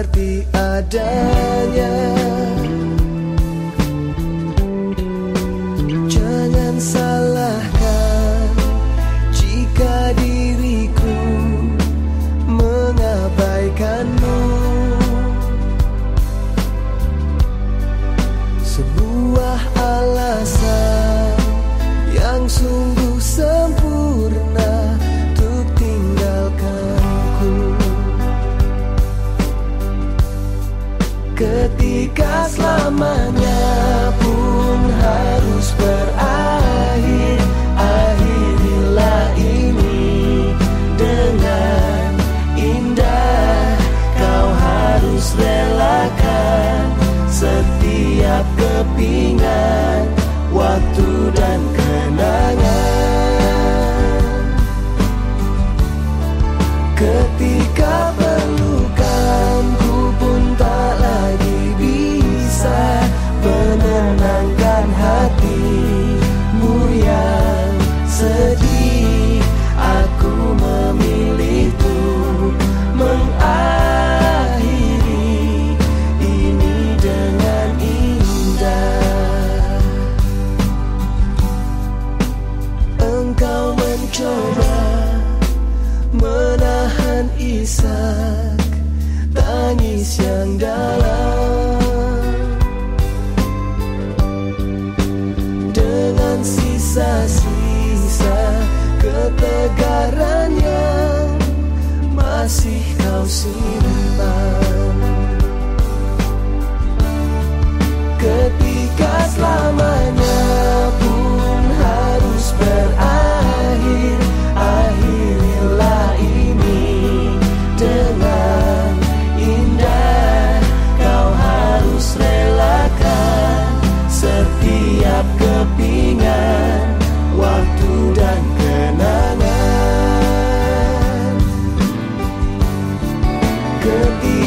seperti adanya. ketika selamanya pun harus berakhir Akhirilah ini dengan indah. Kau harus relakan setiap kepingan Waktu dan kenangan. Ketika isak tangis yang dalam. Dengan sisa-sisa ketegaran yang masih kau simpan Good.